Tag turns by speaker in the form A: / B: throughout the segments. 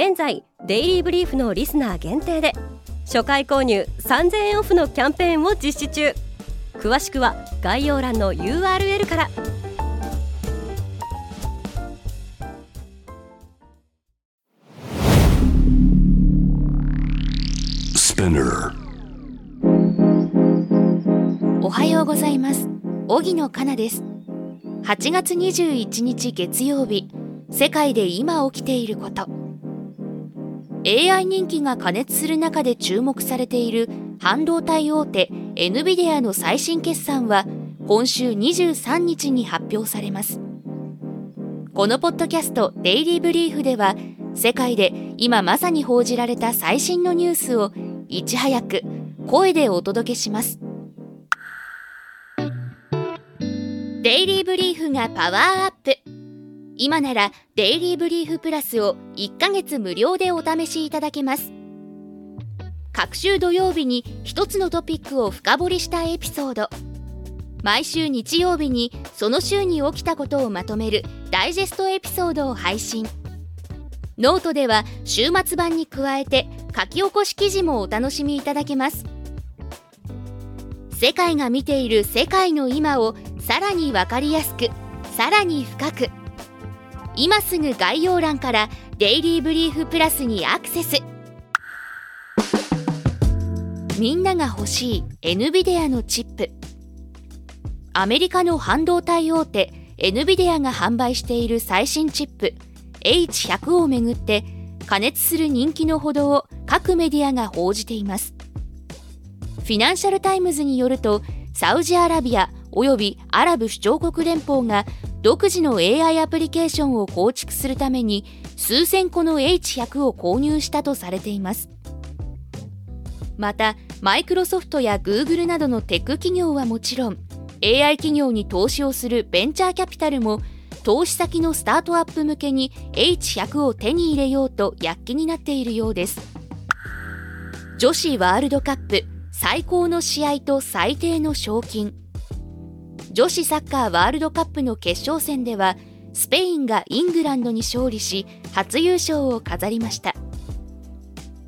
A: 現在デイリーブリーフのリスナー限定で初回購入3000円オフのキャンペーンを実施中。詳しくは概要欄の URL から。
B: おはようございます。荻野かなです。8月21日月曜日世界で今起きていること AI 人気が過熱する中で注目されている半導体大手 NVIDIA の最新決算は今週23日に発表されます。このポッドキャストデイリーブリーフでは世界で今まさに報じられた最新のニュースをいち早く声でお届けします。デイリーブリーフがパワーアップ。今ならデイリーブリーフプラスを1ヶ月無料でお試しいただけます。各週土曜日に一つのトピックを深掘りしたエピソード。毎週日曜日にその週に起きたことをまとめるダイジェストエピソードを配信。ノートでは週末版に加えて書き起こし記事もお楽しみいただけます。世界が見ている世界の今をさらに分かりやすくさらに深く今すぐ概要欄から Daily Brief Plus にアクセス。みんなが欲しい NVIDIA のチップ。アメリカの半導体大手 NVIDIA が販売している最新チップ。H100 をめぐって加熱する人気のほどを各メディアが報じています。フィナンシャル・タイムズによるとサウジアラビアおよびアラブ首長国連邦が独自の AI アプリケーションを構築するために数千個の H100 を購入したとされています。またマイクロソフトやグーグルなどのテック企業はもちろん AI 企業に投資をするベンチャーキャピタルも投資先のスタートアップ向けに H100 を手に入れようと躍起になっているようです。女子ワールドカップ最高の試合と最低の賞金。女子サッカーワールドカップの決勝戦ではスペインがイングランドに勝利し初優勝を飾りました。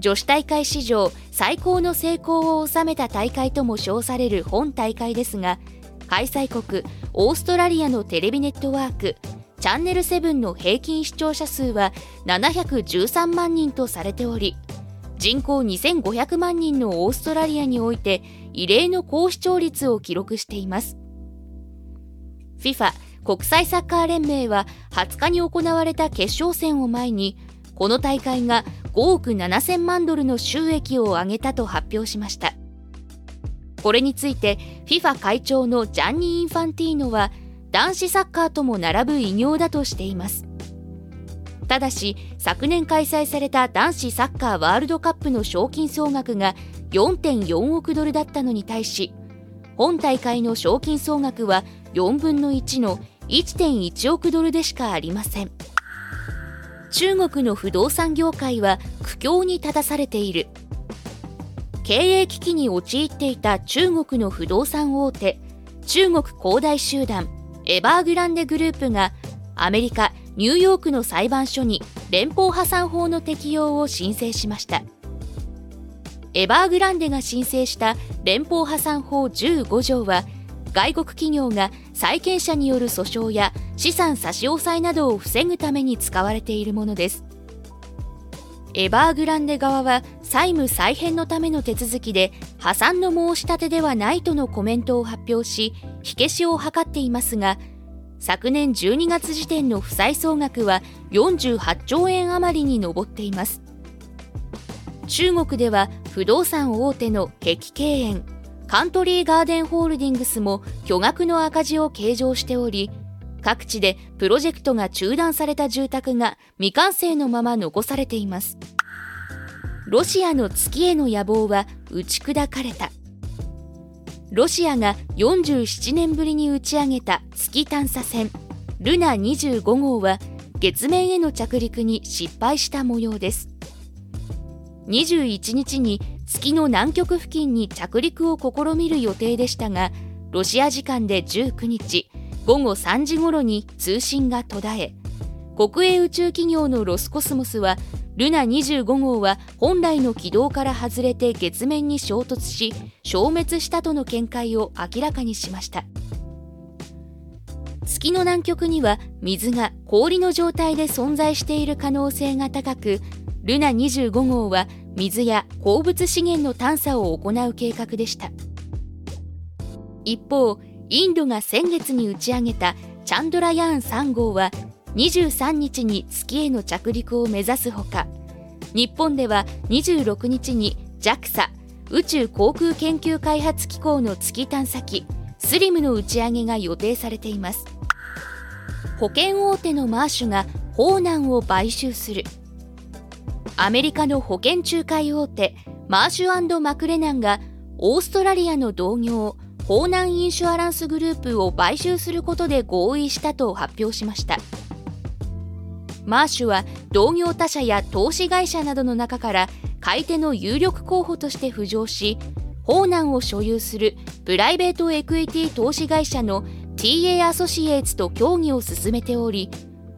B: 女子大会史上最高の成功を収めた大会とも称される本大会ですが開催国オーストラリアのテレビネットワークチャンネル7の平均視聴者数は713万人とされており人口2500万人のオーストラリアにおいて異例の高視聴率を記録しています。FIFA 国際サッカー連盟は20日に行われた決勝戦を前にこの大会が5億7000万ドルの収益を上げたと発表しました。これについて FIFA 会長のジャンニー・インファンティーノは男子サッカーとも並ぶ偉業だとしています。ただし昨年開催された男子サッカーワールドカップの賞金総額が4.4億ドルだったのに対し本大会の賞金総額は4分の1の1.1億ドルでしかありません。中国の不動産業界は苦境に立たされている。経営危機に陥っていた中国の不動産大手中国恒大集団エバーグランデグループがアメリカ・ニューヨークの裁判所に連邦破産法の適用を申請しました。エバーグランデが申請した連邦破産法15条は外国企業が債権者による訴訟や資産差し押さえなどを防ぐために使われているものです。エバーグランデ側は債務再編のための手続きで破産の申し立てではないとのコメントを発表し火消しを図っていますが昨年12月時点の負債総額は48兆円余りに上っています。中国では不動産大手の碧桂園カントリーガーデンホールディングスも巨額の赤字を計上しており各地でプロジェクトが中断された住宅が未完成のまま残されています。ロシアの月への野望は打ち砕かれた。ロシアが47年ぶりに打ち上げた月探査船ルナ25号は月面への着陸に失敗した模様です。21日に月の南極付近に着陸を試みる予定でしたがロシア時間で19日午後3時ごろに通信が途絶え国営宇宙企業のロスコスモスはルナ25号は本来の軌道から外れて月面に衝突し消滅したとの見解を明らかにしました。月の南極には水が氷の状態で存在している可能性が高くルナ25号は水や鉱物資源の探査を行う計画でした。一方インドが先月に打ち上げたチャンドラヤーン3号は23日に月への着陸を目指すほか日本では26日に JAXA 宇宙航空研究開発機構の月探査機スリムの打ち上げが予定されています。保険大手のマーシュがホーナンを買収する。アメリカの保険仲介大手マーシュマクレナンがオーストラリアの同業ホーナンインシュアランスグループを買収することで合意したと発表しました。マーシュは同業他社や投資会社などの中から買い手の有力候補として浮上しホーナンを所有するプライベートエクイティ投資会社の TA アソシエイツと協議を進めており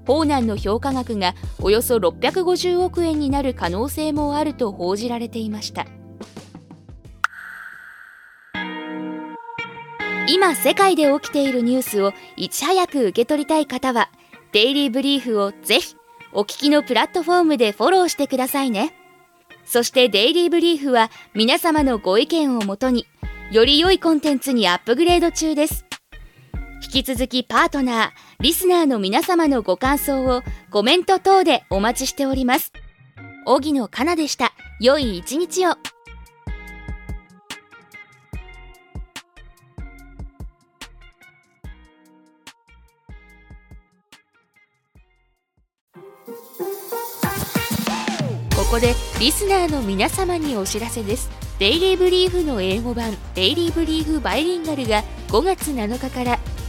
B: ホーナンの評価額がおよそ650億円になる可能性もあると報じられていました今世界で起きているニュースをいち早く受け取りたい方はデイリーブリーフをぜひお聞きのプラットフォームでフォローしてくださいね。そしてデイリーブリーフは皆様のご意見をもとにより良いコンテンツにアップグレード中です。引き続きパートナー、リスナーの皆様のご感想をコメント等でお待ちしております。荻野かなでした。良い一日を。ここでリスナーの皆様にお知らせです Daily Brief の英語版 Daily Brief Bilingual が5月7日から